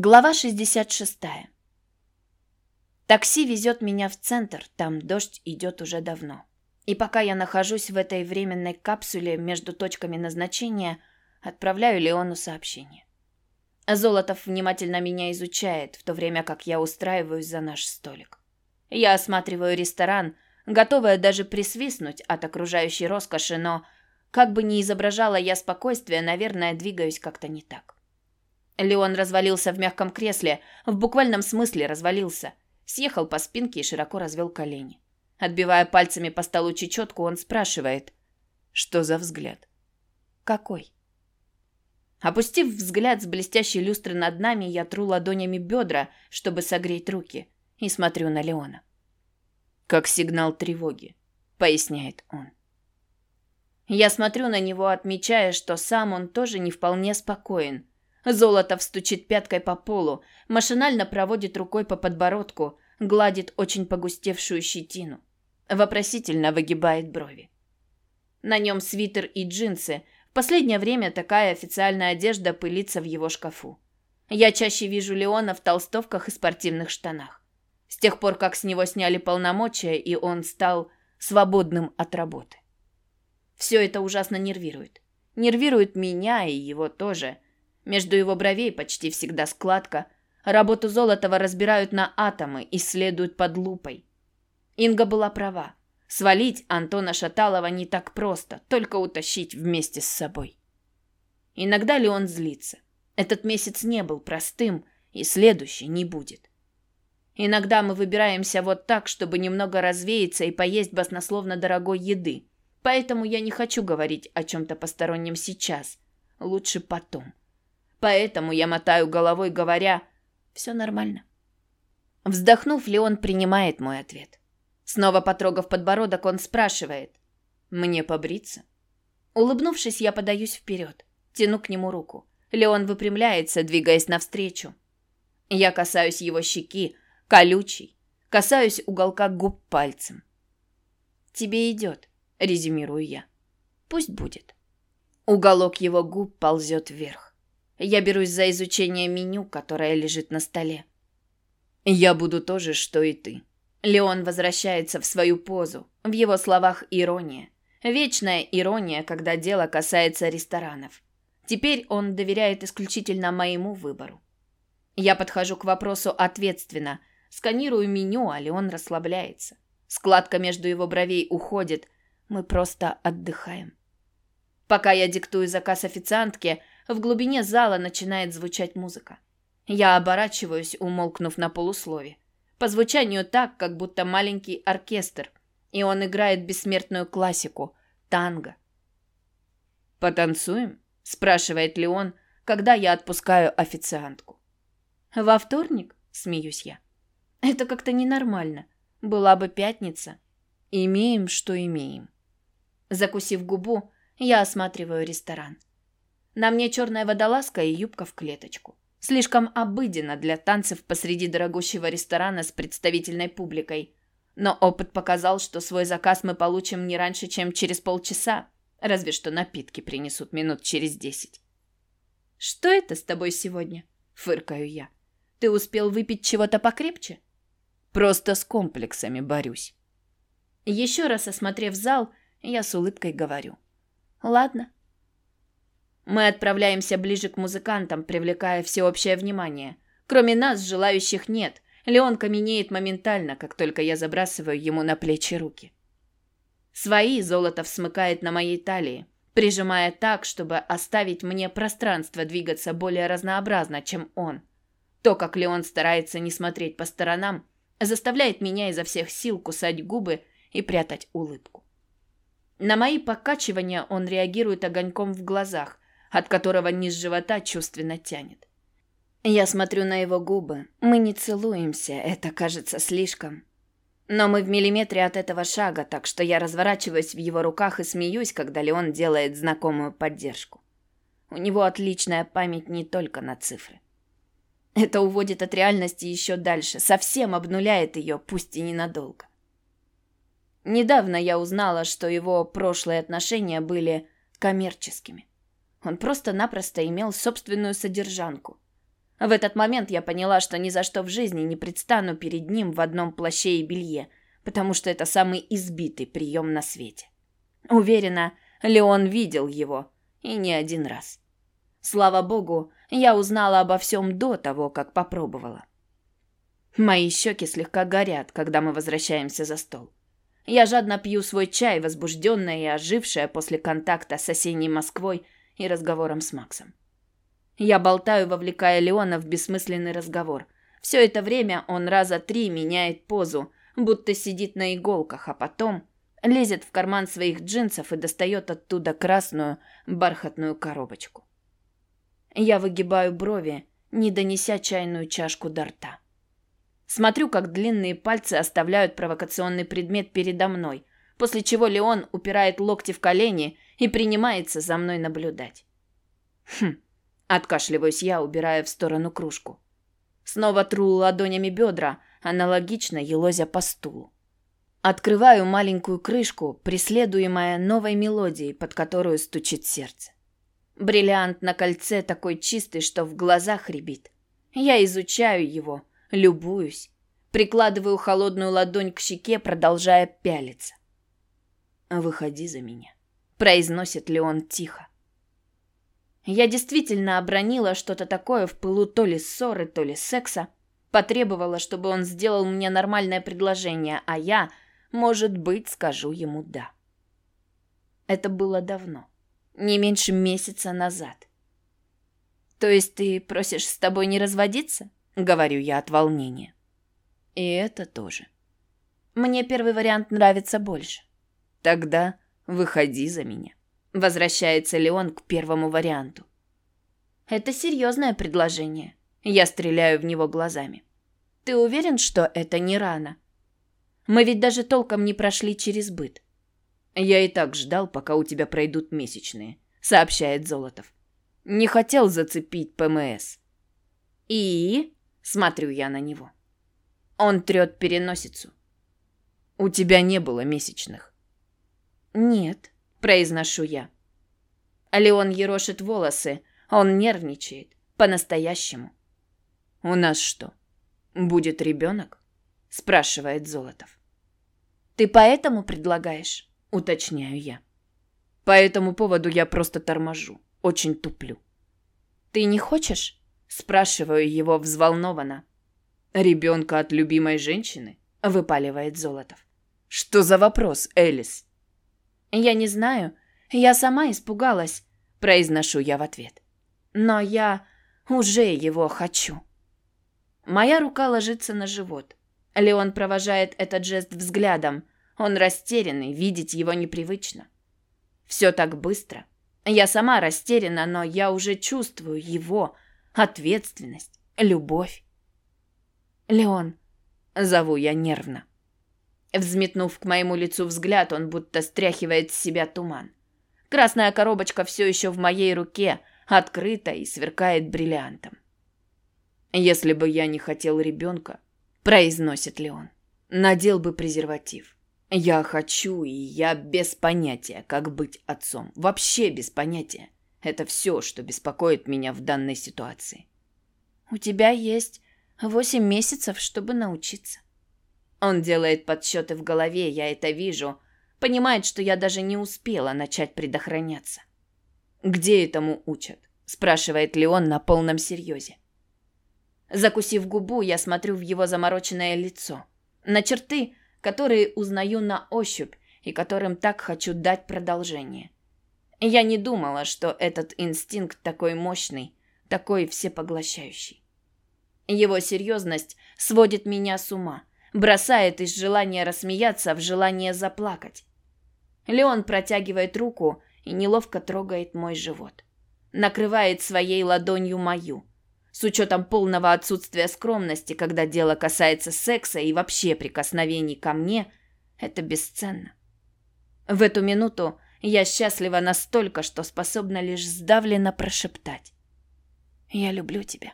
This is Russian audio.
Глава 66. Такси везет меня в центр, там дождь идет уже давно. И пока я нахожусь в этой временной капсуле между точками назначения, отправляю Леону сообщение. Золотов внимательно меня изучает, в то время как я устраиваюсь за наш столик. Я осматриваю ресторан, готовая даже присвистнуть от окружающей роскоши, но, как бы ни изображала я спокойствие, наверное, двигаюсь как-то не так. Леон развалился в мягком кресле, в буквальном смысле развалился. Съехал по спинке и широко развел колени. Отбивая пальцами по столу чечетку, он спрашивает. «Что за взгляд?» «Какой?» Опустив взгляд с блестящей люстры над нами, я тру ладонями бедра, чтобы согреть руки, и смотрю на Леона. «Как сигнал тревоги», — поясняет он. Я смотрю на него, отмечая, что сам он тоже не вполне спокоен, Золотов стучит пяткой по полу, машинально проводит рукой по подбородку, гладит очень погустевшую щетину. Вопросительно выгибает брови. На нем свитер и джинсы. В последнее время такая официальная одежда пылится в его шкафу. Я чаще вижу Леона в толстовках и спортивных штанах. С тех пор, как с него сняли полномочия, и он стал свободным от работы. Все это ужасно нервирует. Нервирует меня и его тоже – между его бровей почти всегда складка. Работу Золотова разбирают на атомы, исследуют под лупой. Инга была права. Свалить Антона Шаталова не так просто, только утащить вместе с собой. Иногда ли он злится? Этот месяц не был простым, и следующий не будет. Иногда мы выбираемся вот так, чтобы немного развеяться и поесть баснословно дорогой еды. Поэтому я не хочу говорить о чем-то постороннем сейчас. Лучше потом. Поэтому я мотаю головой, говоря «все нормально». Вздохнув, Леон принимает мой ответ. Снова потрогав подбородок, он спрашивает «Мне побриться?» Улыбнувшись, я подаюсь вперед, тяну к нему руку. Леон выпрямляется, двигаясь навстречу. Я касаюсь его щеки, колючий, касаюсь уголка губ пальцем. «Тебе идет», — резюмирую я. «Пусть будет». Уголок его губ ползет вверх. Я берусь за изучение меню, которое лежит на столе. Я буду то же, что и ты. Леон возвращается в свою позу. В его словах ирония. Вечная ирония, когда дело касается ресторанов. Теперь он доверяет исключительно моему выбору. Я подхожу к вопросу ответственно. Сканирую меню, а Леон расслабляется. Складка между его бровей уходит. Мы просто отдыхаем. Пока я диктую заказ официантке, в глубине зала начинает звучать музыка. Я оборачиваюсь, умолкнув на полуслове. По звучанию так, как будто маленький оркестр, и он играет бессмертную классику танго. «Потанцуем?» – спрашивает Леон, когда я отпускаю официантку. «Во вторник?» – смеюсь я. «Это как-то ненормально. Была бы пятница. Имеем, что имеем». Закусив губу, я осматриваю ресторан. На мне черная водолазка и юбка в клеточку. Слишком обыденно для танцев посреди дорогущего ресторана с представительной публикой. Но опыт показал, что свой заказ мы получим не раньше, чем через полчаса. Разве что напитки принесут минут через десять. «Что это с тобой сегодня?» – фыркаю я. «Ты успел выпить чего-то покрепче?» «Просто с комплексами борюсь». Еще раз осмотрев зал, я с улыбкой говорю. «Ладно, мы отправляемся ближе к музыкантам, привлекая всеобщее внимание. Кроме нас, желающих нет. Леон каменеет моментально, как только я забрасываю ему на плечи руки. Свои Золотов смыкает на моей талии, прижимая так, чтобы оставить мне пространство двигаться более разнообразно, чем он. То, как Леон старается не смотреть по сторонам, заставляет меня изо всех сил кусать губы и прятать улыбку. На мои покачивания он реагирует огоньком в глазах, от которого низ живота чувственно тянет. Я смотрю на его губы. Мы не целуемся, это кажется слишком. Но мы в миллиметре от этого шага, так что я разворачиваюсь в его руках и смеюсь, когда Леон делает знакомую поддержку. У него отличная память не только на цифры. Это уводит от реальности еще дальше, совсем обнуляет ее, пусть и ненадолго. Недавно я узнала, что его прошлые отношения были коммерческими. Он просто-напросто имел собственную содержанку. В этот момент я поняла, что ни за что в жизни не предстану перед ним в одном плаще и белье, потому что это самый избитый прием на свете. Уверена, Леон видел его, и не один раз. Слава богу, я узнала обо всем до того, как попробовала. Мои щеки слегка горят, когда мы возвращаемся за стол. Я жадно пью свой чай, возбужденная и ожившая после контакта с осенней Москвой и разговором с Максом. Я болтаю, вовлекая Леона в бессмысленный разговор. Все это время он раза три меняет позу, будто сидит на иголках, а потом лезет в карман своих джинсов и достает оттуда красную бархатную коробочку. Я выгибаю брови, не донеся чайную чашку до рта. Смотрю, как длинные пальцы оставляют провокационный предмет передо мной, после чего Леон упирает локти в колени и принимается за мной наблюдать. Хм, Откашливаюсь я, убирая в сторону кружку. Снова тру ладонями бедра, аналогично елозя по стулу. Открываю маленькую крышку, преследуемая новой мелодией, под которую стучит сердце. Бриллиант на кольце такой чистый, что в глазах рябит. Я изучаю его, любуюсь, прикладываю холодную ладонь к щеке, продолжая пялиться. «Выходи за меня», — произносит Леон тихо. Я действительно обронила что-то такое в пылу то ли ссоры, то ли секса. Потребовала, чтобы он сделал мне нормальное предложение, а я, может быть, скажу ему «да». Это было давно. Не меньше месяца назад. «То есть ты просишь с тобой не разводиться?» — говорю я от волнения. И это тоже. Мне первый вариант нравится больше. Тогда выходи за меня. Возвращается ли он к первому варианту? Это серьезное предложение. Я стреляю в него глазами. Ты уверен, что это не рано? Мы ведь даже толком не прошли через быт. Я и так ждал, пока у тебя пройдут месячные, сообщает Золотов. Не хотел зацепить ПМС. И смотрю я на него. Он трет переносицу. У тебя не было месячных. Нет, произношу я. Леон ерошит волосы, он нервничает. По-настоящему. «У нас что, будет ребенок?» – спрашивает Золотов. «Ты поэтому предлагаешь?» – уточняю я. «По этому поводу я просто торможу. Очень туплю». «Ты не хочешь?» – спрашиваю его взволнованно. «Ребенка от любимой женщины?» – выпаливает Золотов. «Что за вопрос, Элис?» «Я не знаю. Я сама испугалась», – произношу я в ответ. «Но я уже его хочу». Моя рука ложится на живот. Леон провожает этот жест взглядом. Он растерянный, видеть его непривычно. Все так быстро. Я сама растеряна, но я уже чувствую его ответственность, любовь. «Леон», — зову я нервно. Взметнув к моему лицу взгляд, он будто стряхивает с себя туман. Красная коробочка все еще в моей руке, открыта и сверкает бриллиантом. «Если бы я не хотел ребенка», — произносит Леон, — «надел бы презерватив. Я хочу, и я без понятия, как быть отцом. Вообще без понятия. Это все, что беспокоит меня в данной ситуации». «У тебя есть восемь месяцев, чтобы научиться». Он делает подсчеты в голове, я это вижу. Понимает, что я даже не успела начать предохраняться. «Где этому учат?» – спрашивает Леон на полном серьезе. Закусив губу, я смотрю в его замороченное лицо. На черты, которые узнаю на ощупь и которым так хочу дать продолжение. Я не думала, что этот инстинкт такой мощный, такой всепоглощающий. Его серьезность сводит меня с ума, бросает из желания рассмеяться в желание заплакать. Леон протягивает руку и неловко трогает мой живот. Накрывает своей ладонью мою. С учетом полного отсутствия скромности, когда дело касается секса и вообще прикосновений ко мне, это бесценно. В эту минуту я счастлива настолько, что способна лишь сдавленно прошептать. «Я люблю тебя».